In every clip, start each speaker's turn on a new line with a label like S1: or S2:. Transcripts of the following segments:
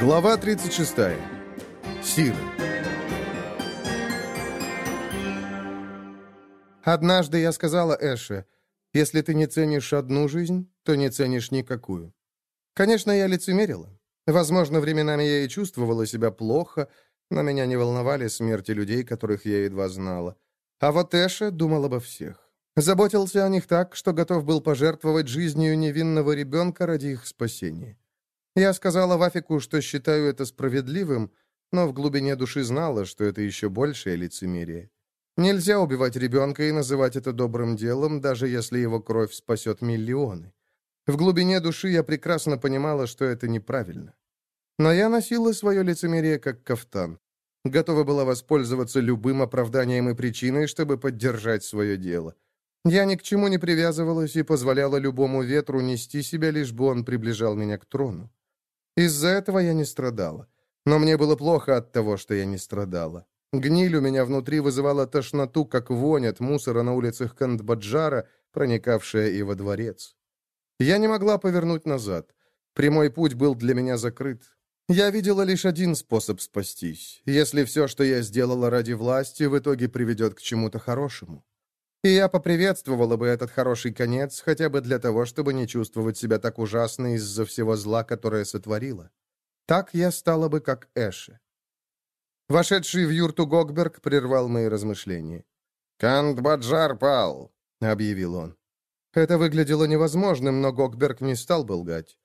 S1: Глава 36. Сира.
S2: Однажды я сказала Эше, если ты не ценишь одну жизнь, то не ценишь никакую. Конечно, я лицемерила. Возможно, временами я и чувствовала себя плохо, но меня не волновали смерти людей, которых я едва знала. А вот Эша думал обо всех. Заботился о них так, что готов был пожертвовать жизнью невинного ребенка ради их спасения. Я сказала Вафику, что считаю это справедливым, но в глубине души знала, что это еще большее лицемерие. Нельзя убивать ребенка и называть это добрым делом, даже если его кровь спасет миллионы. В глубине души я прекрасно понимала, что это неправильно. Но я носила свое лицемерие как кафтан. Готова была воспользоваться любым оправданием и причиной, чтобы поддержать свое дело. Я ни к чему не привязывалась и позволяла любому ветру нести себя, лишь бы он приближал меня к трону. Из-за этого я не страдала. Но мне было плохо от того, что я не страдала. Гниль у меня внутри вызывала тошноту, как вонь от мусора на улицах Кандбаджара, проникавшая и во дворец. Я не могла повернуть назад. Прямой путь был для меня закрыт. Я видела лишь один способ спастись, если все, что я сделала ради власти, в итоге приведет к чему-то хорошему. И я поприветствовала бы этот хороший конец, хотя бы для того, чтобы не чувствовать себя так ужасно из-за всего зла, которое сотворила. Так я стала бы как Эше. Вошедший в юрту Гогберг прервал мои размышления.
S1: «Кандбаджар пал», — объявил он.
S2: Это выглядело невозможным, но Гогберг не стал бы лгать.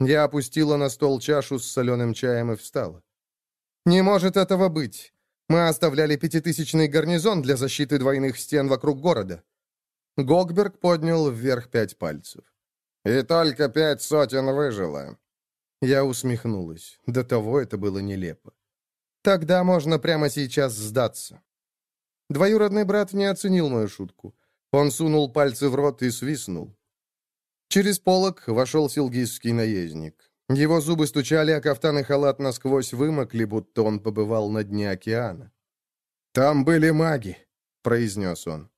S2: Я опустила на стол чашу с соленым чаем и встала. «Не может этого быть. Мы оставляли пятитысячный гарнизон для защиты двойных стен вокруг города». Гогберг поднял вверх пять пальцев.
S1: «И только пять сотен выжило».
S2: Я усмехнулась. До того это было нелепо. «Тогда можно прямо сейчас сдаться». Двоюродный брат не оценил мою шутку. Он сунул пальцы в рот и свистнул. Через полок вошел силгизский наездник. Его зубы стучали, а кафтан и халат насквозь вымокли, будто он побывал на дне океана.
S1: «Там были маги», — произнес он.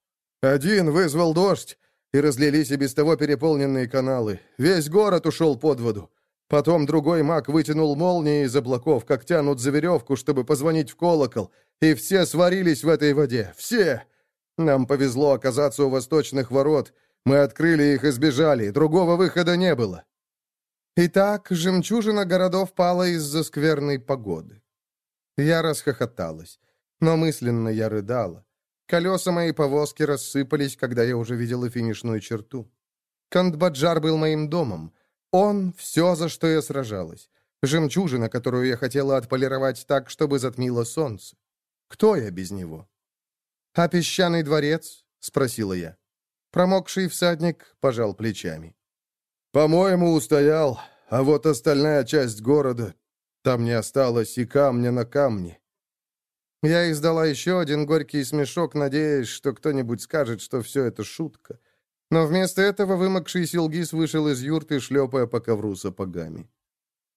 S1: «Один вызвал дождь, и разлились и без того переполненные каналы. Весь город ушел под воду. Потом другой маг вытянул молнии из облаков, как тянут за веревку, чтобы позвонить в колокол, и все сварились в этой воде. Все! Нам повезло оказаться у восточных ворот. Мы открыли их и сбежали. Другого выхода не было.
S2: Итак, жемчужина городов пала из-за скверной погоды. Я расхохоталась, но мысленно я рыдала. Колеса моей повозки рассыпались, когда я уже видела финишную черту. Кандбаджар был моим домом. Он — все, за что я сражалась. Жемчужина, которую я хотела отполировать так, чтобы затмило солнце. Кто я без него? «А песчаный дворец?» — спросила я. Промокший всадник пожал плечами.
S1: «По-моему, устоял, а вот остальная часть города, там не осталось и камня на камне».
S2: Я издала еще один горький смешок, надеясь, что кто-нибудь скажет, что все это шутка. Но вместо этого вымокший Силгис вышел из юрты, шлепая по ковру сапогами.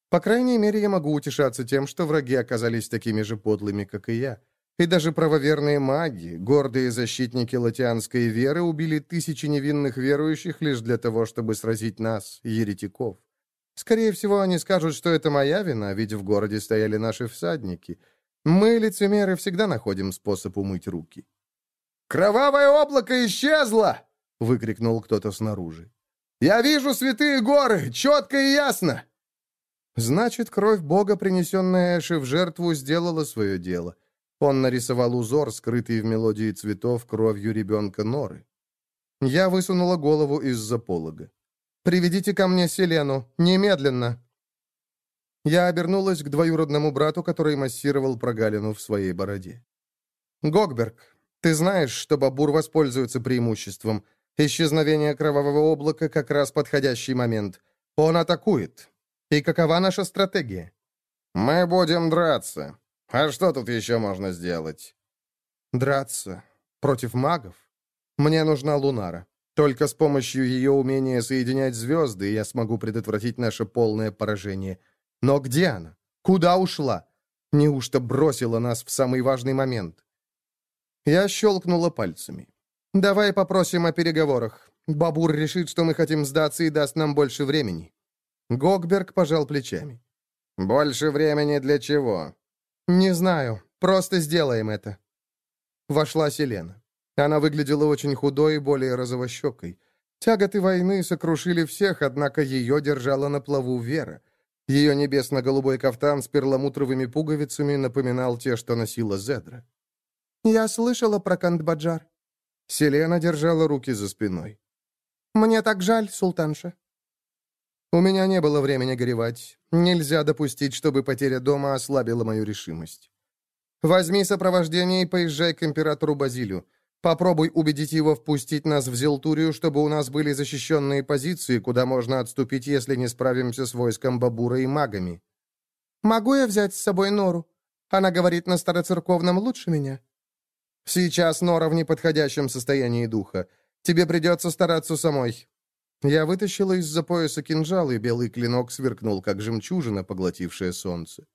S2: По крайней мере, я могу утешаться тем, что враги оказались такими же подлыми, как и я. И даже правоверные маги, гордые защитники латианской веры, убили тысячи невинных верующих лишь для того, чтобы сразить нас, еретиков. Скорее всего, они скажут, что это моя вина, ведь в городе стояли наши всадники. Мы, лицемеры, всегда находим способ умыть руки.
S1: «Кровавое облако исчезло!» — выкрикнул кто-то снаружи. «Я вижу святые горы, четко и ясно!»
S2: Значит, кровь Бога, принесенная Эши в жертву, сделала свое дело — он нарисовал узор, скрытый в мелодии цветов кровью ребенка Норы. Я высунула голову из-за полога. «Приведите ко мне Селену! Немедленно!» Я обернулась к двоюродному брату, который массировал прогалину в своей бороде. «Гогберг, ты знаешь, что Бабур воспользуется преимуществом. Исчезновение кровавого облака — как раз подходящий момент. Он атакует. И какова наша стратегия?»
S1: «Мы будем драться», а что тут еще можно сделать?
S2: Драться. Против магов? Мне нужна Лунара. Только с помощью ее умения соединять звезды я смогу предотвратить наше полное поражение. Но где она? Куда ушла? Неужто бросила нас в самый важный момент? Я щелкнула пальцами. «Давай попросим о переговорах. Бабур решит, что мы хотим сдаться и даст нам больше времени». Гогберг пожал плечами.
S1: «Больше времени для чего?»
S2: «Не знаю. Просто сделаем это». Вошла Селена. Она выглядела очень худой и более розовощекой. Тяготы войны сокрушили всех, однако ее держала на плаву Вера. Ее небесно-голубой кафтан с перламутровыми пуговицами напоминал те, что носила Зедра. «Я слышала про Кандбаджар». Селена держала руки за спиной. «Мне так жаль, султанша». У меня не было времени горевать. Нельзя допустить, чтобы потеря дома ослабила мою решимость. Возьми сопровождение и поезжай к императору Базилю. Попробуй убедить его впустить нас в Зелтурию, чтобы у нас были защищенные позиции, куда можно отступить, если не справимся с войском Бабура и магами. Могу я взять с собой Нору? Она говорит на староцерковном лучше меня. Сейчас Нора в неподходящем состоянии духа. Тебе придется стараться самой. Я вытащила из-за пояса кинжал, и белый клинок сверкнул, как жемчужина, поглотившая солнце.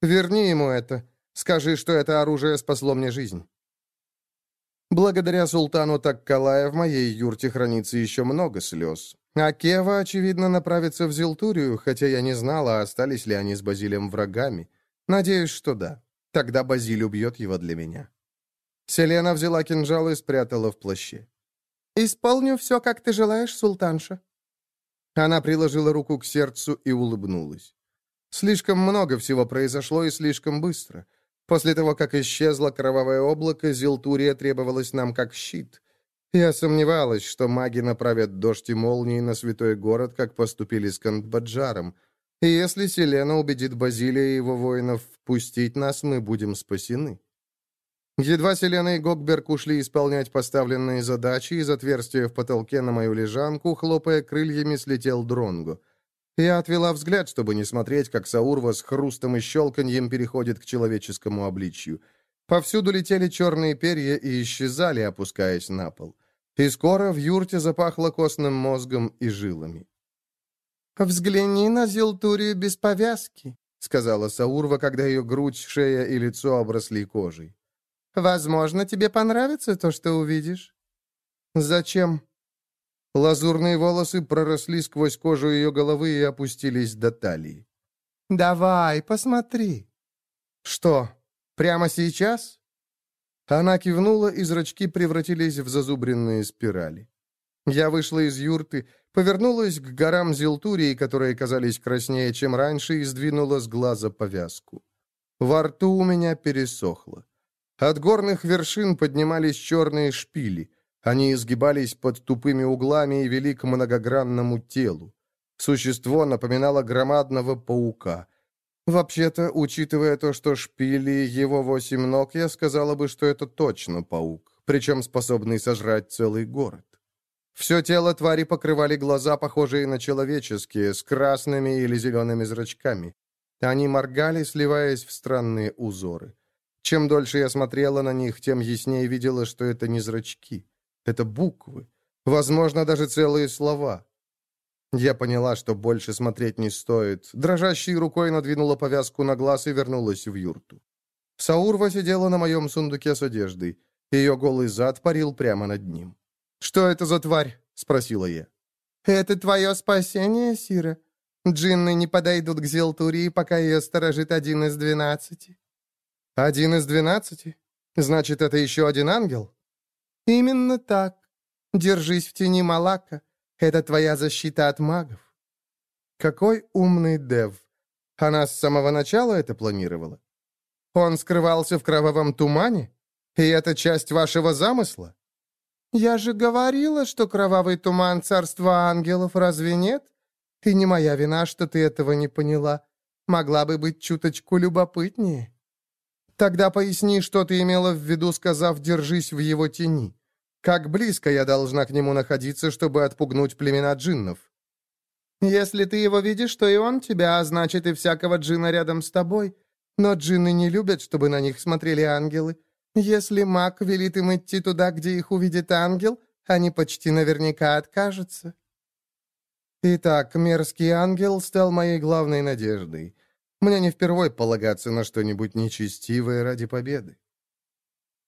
S2: Верни ему это. Скажи, что это оружие спасло мне жизнь. Благодаря султану Таккалая в моей юрте хранится еще много слез. А Кева, очевидно, направится в Зилтурию, хотя я не знала, остались ли они с Базилем врагами. Надеюсь, что да. Тогда Базиль убьет его для меня. Селена взяла кинжал и спрятала в плаще. «Исполню все, как ты желаешь, султанша». Она приложила руку к сердцу и улыбнулась. Слишком много всего произошло и слишком быстро. После того, как исчезло кровавое облако, Зилтурия требовалась нам как щит. Я сомневалась, что маги направят дождь и молнии на святой город, как поступили с Кандбаджаром. И если Селена убедит Базилия и его воинов впустить нас, мы будем спасены. Едва Селена и Гокберг ушли исполнять поставленные задачи, из отверстия в потолке на мою лежанку, хлопая крыльями, слетел Дронгу. Я отвела взгляд, чтобы не смотреть, как Саурва с хрустом и щелканьем переходит к человеческому обличью. Повсюду летели черные перья и исчезали, опускаясь на пол. И скоро в юрте запахло костным мозгом и жилами. «Взгляни на Зилтурию без повязки», — сказала Саурва, когда ее грудь, шея и лицо обросли кожей. «Возможно, тебе понравится то, что увидишь». «Зачем?» Лазурные волосы проросли сквозь кожу ее головы и опустились до талии. «Давай, посмотри». «Что, прямо сейчас?» Она кивнула, и зрачки превратились в зазубренные спирали. Я вышла из юрты, повернулась к горам Зилтурии, которые казались краснее, чем раньше, и сдвинула с глаза повязку. Во рту у меня пересохло. От горных вершин поднимались черные шпили — они изгибались под тупыми углами и вели к многогранному телу. Существо напоминало громадного паука. Вообще-то, учитывая то, что шпили его восемь ног, я сказала бы, что это точно паук, причем способный сожрать целый город. Все тело твари покрывали глаза, похожие на человеческие, с красными или зелеными зрачками. Они моргали, сливаясь в странные узоры. Чем дольше я смотрела на них, тем яснее видела, что это не зрачки. Это буквы. Возможно, даже целые слова. Я поняла, что больше смотреть не стоит. Дрожащей рукой надвинула повязку на глаз и вернулась в юрту. Саурва сидела на моем сундуке с одеждой. Ее голый зад парил прямо над ним. «Что это за тварь?» — спросила я. «Это твое спасение, Сира. Джинны не подойдут к Зелтурии, пока ее сторожит один из двенадцати». «Один из двенадцати? Значит, это еще один ангел?» «Именно так. Держись в тени Малака. Это твоя защита от магов». «Какой умный Дев. Она с самого начала это планировала? Он скрывался в кровавом тумане? И это часть вашего замысла?» «Я же говорила, что кровавый туман — царства ангелов, разве нет? И не моя вина, что ты этого не поняла. Могла бы быть чуточку любопытнее». Тогда поясни, что ты имела в виду, сказав «держись в его тени». Как близко я должна к нему находиться, чтобы отпугнуть племена джиннов? Если ты его видишь, то и он тебя, а значит и всякого джина рядом с тобой. Но джинны не любят, чтобы на них смотрели ангелы. Если маг велит им идти туда, где их увидит ангел, они почти наверняка откажутся. Итак, мерзкий ангел стал моей главной надеждой. Мне не впервой полагаться на что-нибудь нечестивое ради победы.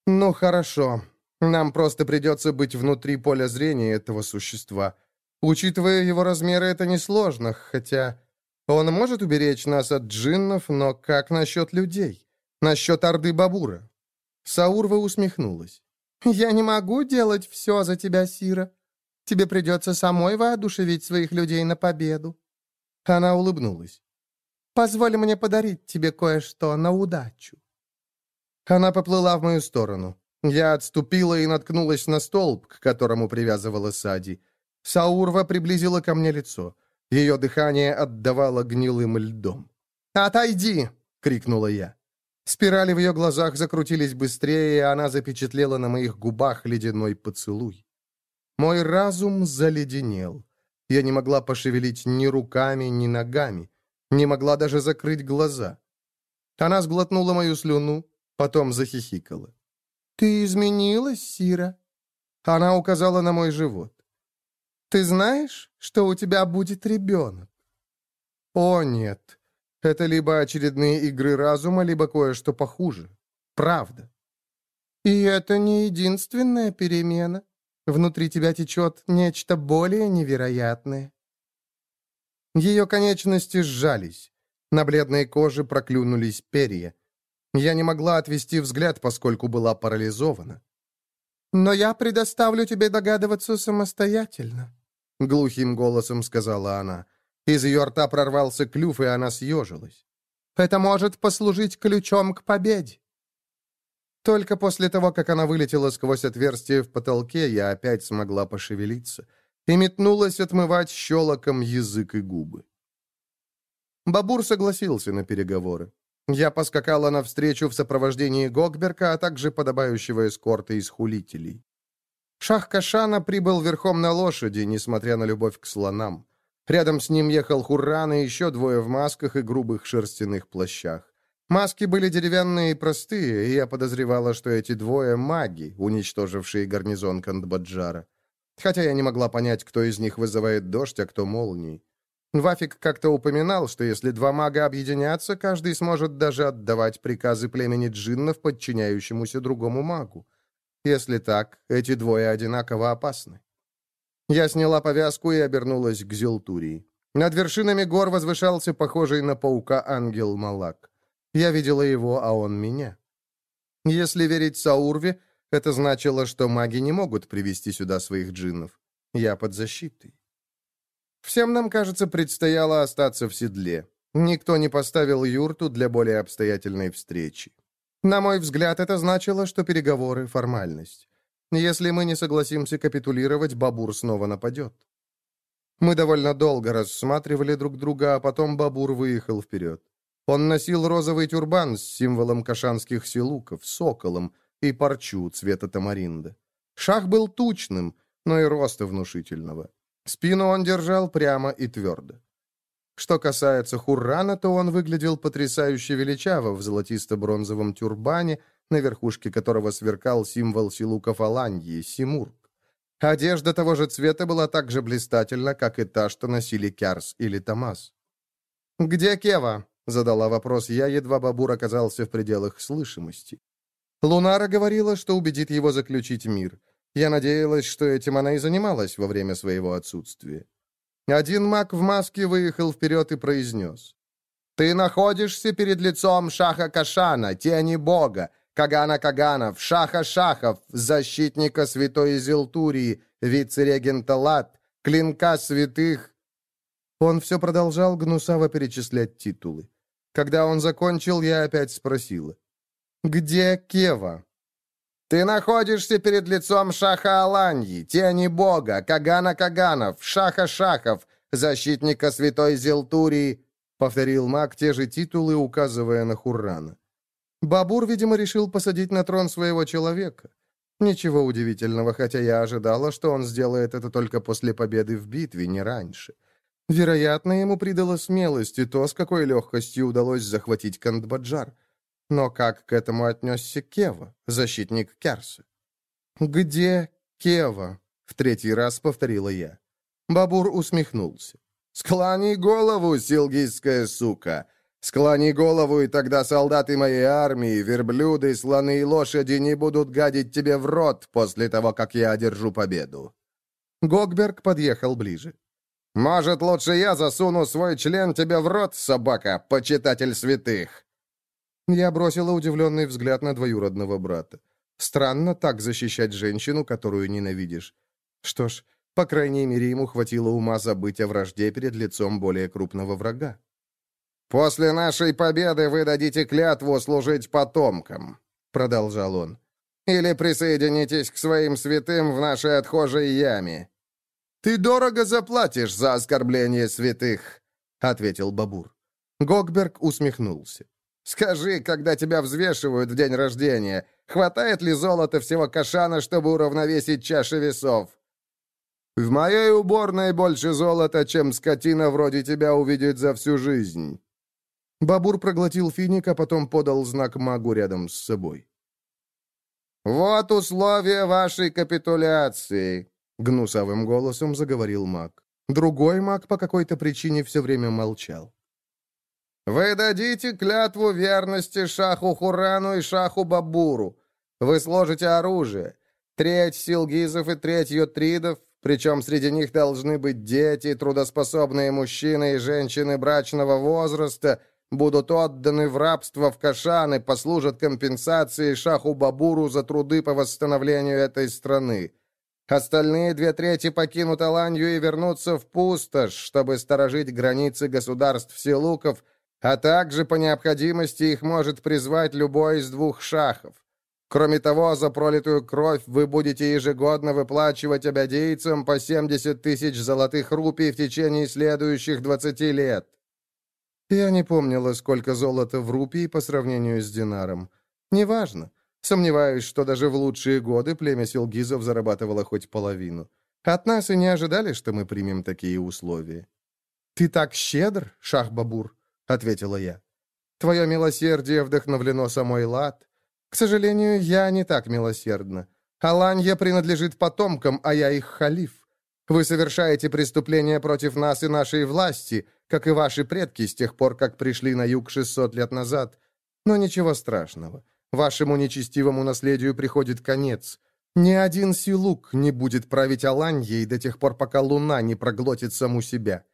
S2: Ну, хорошо. Нам просто придется быть внутри поля зрения этого существа. Учитывая его размеры, это несложно, хотя... Он может уберечь нас от джиннов, но как насчет людей? Насчет Орды Бабура?» Саурва усмехнулась. «Я не могу делать все за тебя, Сира. Тебе придется самой воодушевить своих людей на победу». Она улыбнулась. «Позволь мне подарить тебе кое-что на удачу». Она поплыла в мою сторону. Я отступила и наткнулась на столб, к которому привязывала Сади. Саурва приблизила ко мне лицо. Ее дыхание отдавало гнилым льдом. «Отойди!» — крикнула я. Спирали в ее глазах закрутились быстрее, и она запечатлела на моих губах ледяной поцелуй. Мой разум заледенел. Я не могла пошевелить ни руками, ни ногами. Не могла даже закрыть глаза. Она сглотнула мою слюну, потом захихикала. «Ты изменилась, Сира?» Она указала на мой живот. «Ты знаешь, что у тебя будет ребенок?» «О, нет. Это либо очередные игры разума, либо кое-что похуже. Правда». «И это не единственная перемена. Внутри тебя течет нечто более невероятное». Ее конечности сжались. На бледной коже проклюнулись перья. Я не могла отвести взгляд, поскольку была парализована. «Но я предоставлю тебе догадываться самостоятельно», — глухим голосом сказала она. Из ее рта прорвался клюв, и она съежилась. «Это может послужить ключом к победе». Только после того, как она вылетела сквозь отверстие в потолке, я опять смогла пошевелиться и метнулась отмывать щелоком язык и губы. Бабур согласился на переговоры. Я поскакала навстречу в сопровождении Гогберка, а также подобающего эскорта из хулителей. Шах Кашана прибыл верхом на лошади, несмотря на любовь к слонам. Рядом с ним ехал Хурран и еще двое в масках и грубых шерстяных плащах. Маски были деревянные и простые, и я подозревала, что эти двое — маги, уничтожившие гарнизон Кандбаджара. Хотя я не могла понять, кто из них вызывает дождь, а кто молнии. Вафик как-то упоминал, что если два мага объединятся, каждый сможет даже отдавать приказы племени джиннов, подчиняющемуся другому магу. Если так, эти двое одинаково опасны. Я сняла повязку и обернулась к Зилтурии. Над вершинами гор возвышался похожий на паука ангел Малак. Я видела его, а он меня. Если верить Саурве, это значило, что маги не могут привести сюда своих джиннов. Я под защитой. Всем нам, кажется, предстояло остаться в седле. Никто не поставил юрту для более обстоятельной встречи. На мой взгляд, это значило, что переговоры — формальность. Если мы не согласимся капитулировать, Бабур снова нападет. Мы довольно долго рассматривали друг друга, а потом Бабур выехал вперед. Он носил розовый тюрбан с символом кашанских силуков, соколом и парчу цвета тамаринда. Шах был тучным, но и роста внушительного. Спину он держал прямо и твердо. Что касается Хуррана, то он выглядел потрясающе величаво в золотисто-бронзовом тюрбане, на верхушке которого сверкал символ силуков Аланьи — Симург. Одежда того же цвета была так же блистательна, как и та, что носили Кярс или Тамас. «Где Кева?» — задала вопрос я, едва Бабур оказался в пределах слышимости. Лунара говорила, что убедит его заключить мир — я надеялась, что этим она и занималась во время своего отсутствия. Один маг в маске выехал вперед и произнес. «Ты находишься перед лицом Шаха Кашана, тени бога, Кагана Каганов, Шаха Шахов, защитника святой Зелтурии, вице-регента Лат, клинка святых». Он все продолжал гнусаво перечислять титулы. Когда он закончил, я опять спросила. «Где Кева?» Ты находишься перед лицом Шаха Аланьи, тени бога, Кагана Каганов, Шаха Шахов, защитника святой Зелтурии, повторил маг те же титулы, указывая на Хуррана. Бабур, видимо, решил посадить на трон своего человека. Ничего удивительного, хотя я ожидала, что он сделает это только после победы в битве, не раньше. Вероятно, ему придало смелости то, с какой легкостью удалось захватить Кандбаджар. Но как к этому отнесся Кева, защитник Керса? «Где Кева?» — в третий раз повторила я. Бабур усмехнулся. «Склони голову, силгийская сука! Склони голову, и тогда солдаты моей армии, верблюды, слоны и лошади не будут гадить тебе в рот после того, как я одержу победу». Гогберг подъехал ближе.
S1: Может, лучше я засуну свой член тебе в рот, собака, почитатель святых?»
S2: Я бросила удивленный взгляд на двоюродного брата. Странно так защищать женщину, которую ненавидишь. Что ж, по крайней мере, ему хватило ума забыть о вражде перед лицом более крупного врага.
S1: «После нашей победы вы дадите клятву служить потомкам», — продолжал он. «Или присоединитесь к своим святым в нашей отхожей яме». «Ты дорого заплатишь за оскорбление святых», — ответил Бабур.
S2: Гогберг усмехнулся.
S1: «Скажи, когда тебя взвешивают в день рождения, хватает ли золота всего кашана, чтобы уравновесить чаши весов?» «В моей уборной больше золота, чем скотина вроде тебя увидит за всю жизнь».
S2: Бабур проглотил финик, а потом подал знак магу рядом с собой.
S1: «Вот условия вашей капитуляции», — гнусавым голосом заговорил маг.
S2: Другой маг по какой-то причине все время молчал.
S1: «Вы дадите клятву верности Шаху Хурану и Шаху Бабуру. Вы сложите оружие. Треть силгизов и треть йотридов, причем среди них должны быть дети, трудоспособные мужчины и женщины брачного возраста — будут отданы в рабство в Кашан и послужат компенсацией Шаху Бабуру за труды по восстановлению этой страны. Остальные две трети покинут Аланью и вернутся в пустошь, чтобы сторожить границы государств Силуков, а также по необходимости их может призвать любой из двух шахов. Кроме того, за пролитую кровь вы будете ежегодно выплачивать обядейцам по 70 тысяч золотых рупий в течение следующих 20 лет.
S2: Я не помнила, сколько золота в рупии по сравнению с динаром. Неважно. Сомневаюсь, что даже в лучшие годы племя Силгизов зарабатывало хоть половину. От нас и не ожидали, что мы примем такие условия. «Ты так щедр, Шах-Бабур», — ответила я. «Твое милосердие вдохновлено самой Лад. К сожалению, я не так милосердна. Аланья принадлежит потомкам, а я их халиф. Вы совершаете преступления против нас и нашей власти, как и ваши предки с тех пор, как пришли на юг 600 лет назад. Но ничего страшного. Вашему нечестивому наследию приходит конец. Ни один силук не будет править Аланьей до тех пор, пока луна не проглотит саму себя.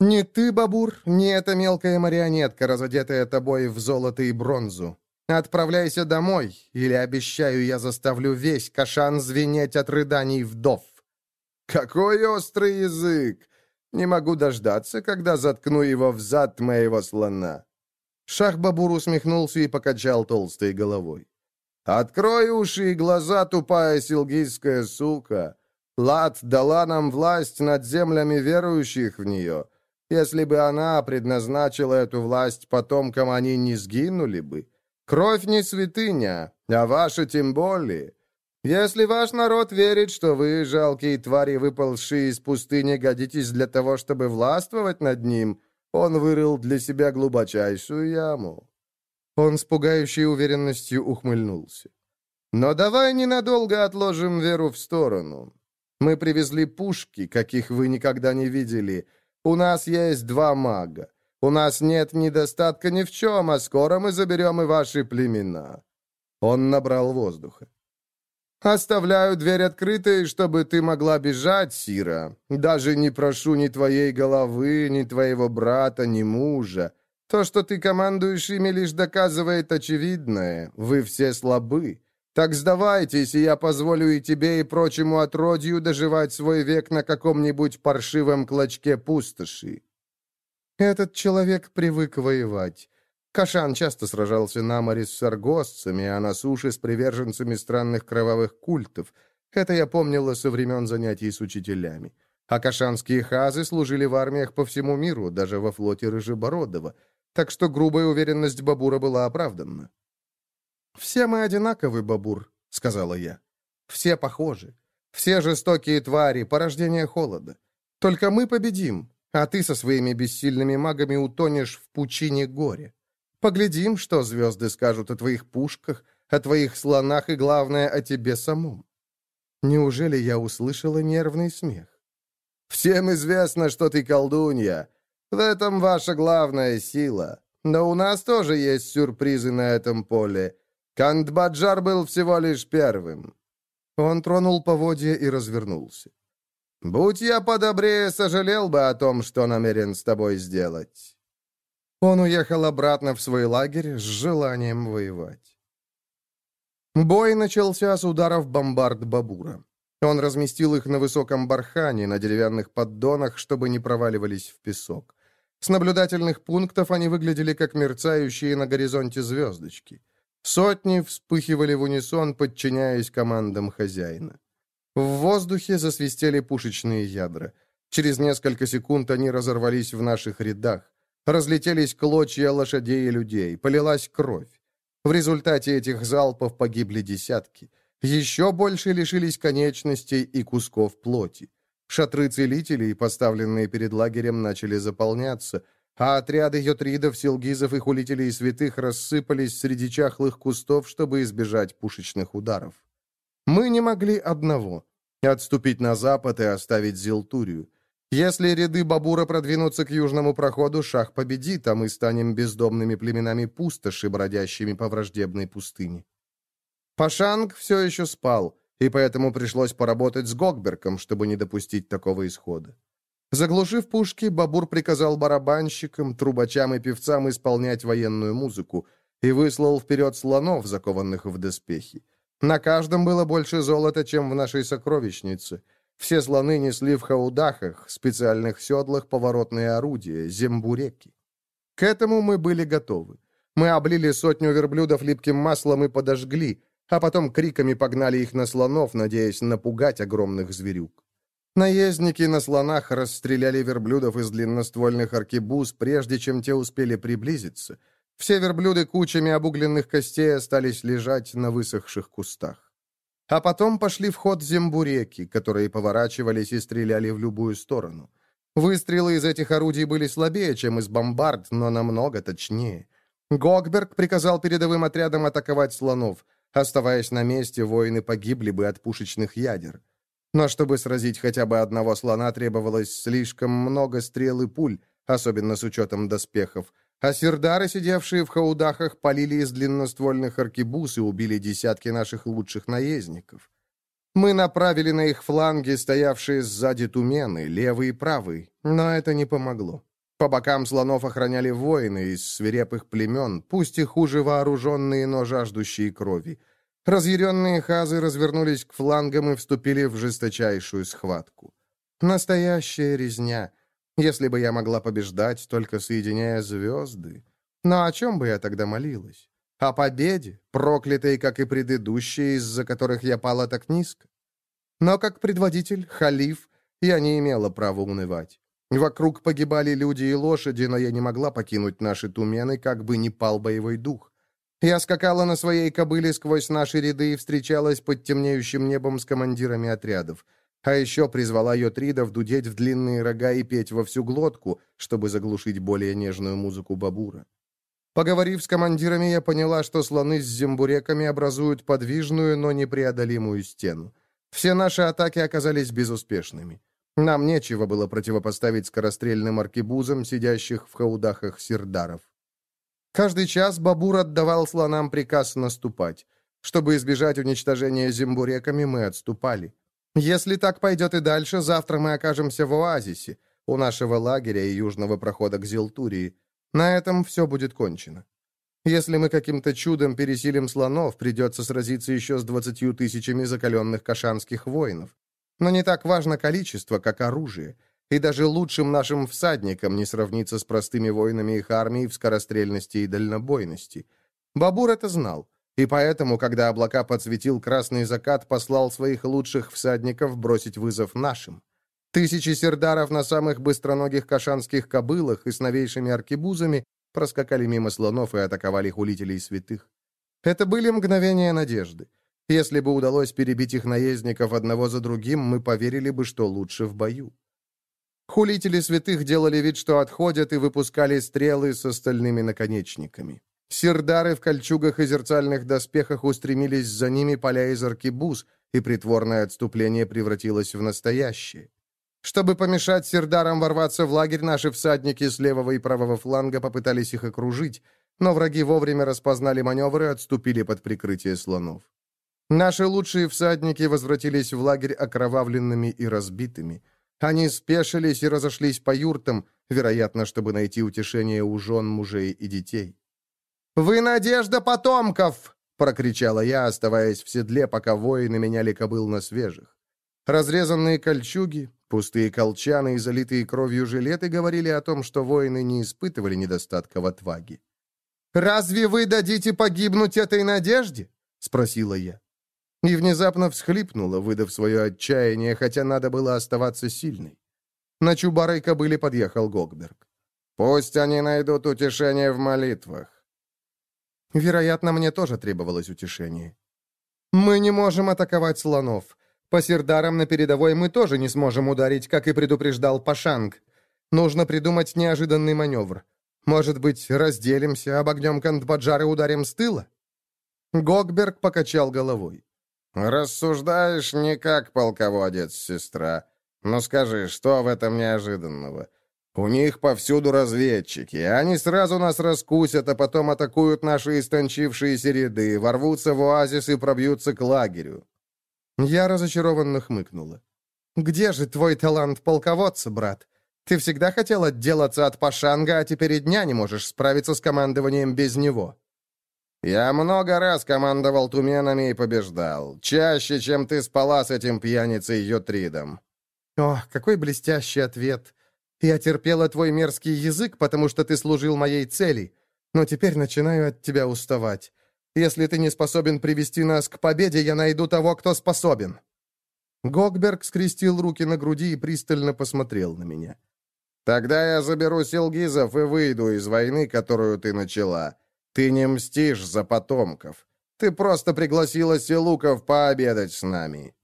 S2: Ни ты, Бабур, ни эта мелкая марионетка, разодетая тобой в золото и бронзу. Отправляйся домой, или, обещаю, я заставлю весь Кашан звенеть от рыданий вдов.
S1: «Какой острый язык! Не могу дождаться, когда заткну его в зад моего слона!»
S2: Шах-Бабур усмехнулся и покачал толстой головой.
S1: «Открой уши и глаза, тупая силгийская сука! Лад дала нам власть над землями верующих в нее. Если бы она предназначила эту власть потомкам, они не сгинули бы. Кровь не святыня, а ваша тем более. Если ваш народ верит, что вы, жалкие твари, выползшие из пустыни, годитесь для того, чтобы властвовать над ним, он вырыл для себя глубочайшую яму».
S2: Он с пугающей уверенностью ухмыльнулся.
S1: «Но давай ненадолго отложим веру в сторону. Мы привезли пушки, каких вы никогда не видели. У нас есть два мага. У нас нет недостатка ни в чем, а скоро мы заберем и ваши племена». Он набрал воздуха. Оставляю дверь открытой, чтобы ты могла бежать, Сира. Даже не прошу ни твоей головы, ни твоего брата, ни мужа. То, что ты командуешь ими, лишь доказывает очевидное. Вы все слабы. Так сдавайтесь, и я позволю и тебе, и прочему отродью доживать свой век на каком-нибудь паршивом клочке пустоши».
S2: Этот человек привык воевать. Кашан часто сражался на море с саргосцами, а на суше с приверженцами странных кровавых культов. Это я помнила со времен занятий с учителями. А кашанские хазы служили в армиях по всему миру, даже во флоте Рыжебородова. Так что грубая уверенность Бабура была оправдана. «Все мы одинаковы, Бабур», — сказала я. «Все похожи. Все жестокие твари, порождение холода. Только мы победим, а ты со своими бессильными магами утонешь в пучине горя». Поглядим, что звезды скажут о твоих пушках, о твоих слонах и, главное, о тебе самом. Неужели я услышала нервный смех?
S1: Всем известно, что ты колдунья. В этом ваша главная сила. Но у нас тоже есть сюрпризы на этом поле. Кандбаджар был всего лишь первым.
S2: Он тронул поводья и развернулся.
S1: Будь я подобрее, сожалел бы о том, что намерен с тобой сделать».
S2: Он уехал обратно в свой лагерь с желанием воевать. Бой начался с ударов бомбард Бабура. Он разместил их на высоком бархане, на деревянных поддонах, чтобы не проваливались в песок. С наблюдательных пунктов они выглядели как мерцающие на горизонте звездочки. Сотни вспыхивали в унисон, подчиняясь командам хозяина. В воздухе засвистели пушечные ядра. Через несколько секунд они разорвались в наших рядах. Разлетелись клочья лошадей и людей, полилась кровь. В результате этих залпов погибли десятки. Еще больше лишились конечностей и кусков плоти. Шатры целителей, поставленные перед лагерем, начали заполняться, а отряды йотридов, силгизов и хулителей святых рассыпались среди чахлых кустов, чтобы избежать пушечных ударов. Мы не могли одного — отступить на запад и оставить Зилтурию. Если ряды Бабура продвинутся к южному проходу, Шах победит, а мы станем бездомными племенами пустоши, бродящими по враждебной пустыне. Пашанг все еще спал, и поэтому пришлось поработать с Гогберком, чтобы не допустить такого исхода. Заглушив пушки, Бабур приказал барабанщикам, трубачам и певцам исполнять военную музыку и выслал вперед слонов, закованных в доспехи. На каждом было больше золота, чем в нашей сокровищнице. Все слоны несли в хаудахах, специальных седлах, поворотные орудия, зембуреки. К этому мы были готовы. Мы облили сотню верблюдов липким маслом и подожгли, а потом криками погнали их на слонов, надеясь напугать огромных зверюк. Наездники на слонах расстреляли верблюдов из длинноствольных аркебуз, прежде чем те успели приблизиться. Все верблюды кучами обугленных костей остались лежать на высохших кустах. А потом пошли в ход зембуреки, которые поворачивались и стреляли в любую сторону. Выстрелы из этих орудий были слабее, чем из бомбард, но намного точнее. Гогберг приказал передовым отрядам атаковать слонов. Оставаясь на месте, воины погибли бы от пушечных ядер. Но чтобы сразить хотя бы одного слона, требовалось слишком много стрел и пуль, особенно с учетом доспехов, а сердары, сидевшие в хаудахах, полили из длинноствольных аркебуз и убили десятки наших лучших наездников. Мы направили на их фланги стоявшие сзади тумены, левый и правый, но это не помогло. По бокам слонов охраняли воины из свирепых племен, пусть и хуже вооруженные, но жаждущие крови. Разъяренные хазы развернулись к флангам и вступили в жесточайшую схватку. Настоящая резня. Если бы я могла побеждать, только соединяя звезды. Но о чем бы я тогда молилась? О победе, проклятой, как и предыдущие, из-за которых я пала так низко? Но как предводитель, халиф, я не имела права унывать. Вокруг погибали люди и лошади, но я не могла покинуть наши тумены, как бы ни пал боевой дух. Я скакала на своей кобыле сквозь наши ряды и встречалась под темнеющим небом с командирами отрядов. А еще призвала йотридов дудеть в длинные рога и петь во всю глотку, чтобы заглушить более нежную музыку бабура. Поговорив с командирами, я поняла, что слоны с зембуреками образуют подвижную, но непреодолимую стену. Все наши атаки оказались безуспешными. Нам нечего было противопоставить скорострельным аркебузам, сидящих в хаудахах сирдаров. Каждый час Бабур отдавал слонам приказ наступать. Чтобы избежать уничтожения зембуреками, мы отступали. Если так пойдет и дальше, завтра мы окажемся в оазисе, у нашего лагеря и южного прохода к Зилтурии. На этом все будет кончено. Если мы каким-то чудом пересилим слонов, придется сразиться еще с двадцатью тысячами закаленных кашанских воинов. Но не так важно количество, как оружие — и даже лучшим нашим всадникам не сравнится с простыми воинами их армии в скорострельности и дальнобойности. Бабур это знал, и поэтому, когда облака подсветил красный закат, послал своих лучших всадников бросить вызов нашим. Тысячи сердаров на самых быстроногих кашанских кобылах и с новейшими аркебузами проскакали мимо слонов и атаковали хулителей святых. Это были мгновения надежды. Если бы удалось перебить их наездников одного за другим, мы поверили бы, что лучше в бою. Хулители святых делали вид, что отходят, и выпускали стрелы с остальными наконечниками. Сердары в кольчугах и зерцальных доспехах устремились за ними, поля из аркебуз, и притворное отступление превратилось в настоящее. Чтобы помешать сердарам ворваться в лагерь, наши всадники с левого и правого фланга попытались их окружить, но враги вовремя распознали маневры и отступили под прикрытие слонов. Наши лучшие всадники возвратились в лагерь окровавленными и разбитыми. Они спешились и разошлись по юртам, вероятно, чтобы найти утешение у жен, мужей и детей. «Вы надежда потомков!» — прокричала я, оставаясь в седле, пока воины меняли кобыл на свежих. Разрезанные кольчуги, пустые колчаны и залитые кровью жилеты говорили о том, что воины не испытывали недостатка в отваге. «Разве вы дадите погибнуть этой надежде?» — спросила я. И внезапно всхлипнула, выдав свое отчаяние, хотя надо было оставаться сильной. На чубарой кобыле подъехал Гогберг.
S1: «Пусть они найдут утешение в молитвах».
S2: Вероятно, мне тоже требовалось утешение. «Мы не можем атаковать слонов. По сердарам на передовой мы тоже не сможем ударить, как и предупреждал Пашанг. Нужно придумать неожиданный маневр. Может быть, разделимся, обогнем Кандбаджар и ударим с тыла?» Гогберг покачал головой.
S1: «Рассуждаешь не как полководец, сестра. Но скажи, что в этом неожиданного? У них повсюду разведчики. Они сразу нас раскусят, а потом атакуют наши истончившиеся ряды, ворвутся в оазис и пробьются к лагерю.
S2: Я разочарованно хмыкнула. «Где же твой талант полководца, брат? Ты всегда хотел отделаться от Пашанга, а теперь и дня не можешь справиться с командованием без него».
S1: «Я много раз командовал туменами и побеждал. Чаще, чем ты спала с этим пьяницей Йотридом».
S2: «О, какой блестящий ответ! Я терпела твой мерзкий язык, потому что ты служил моей цели, но теперь начинаю от тебя уставать. Если ты не способен привести нас к победе, я найду того, кто способен». Гогберг скрестил руки на груди и пристально посмотрел на меня.
S1: «Тогда я заберу Силгизов и выйду из войны, которую ты начала. Ты не мстишь за потомков. Ты просто пригласила Силуков пообедать с нами».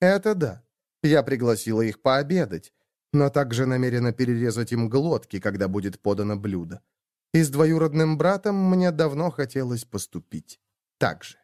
S2: «Это да. Я пригласила их пообедать, но также намерена перерезать им глотки, когда будет подано блюдо. И с двоюродным братом мне давно хотелось поступить так же.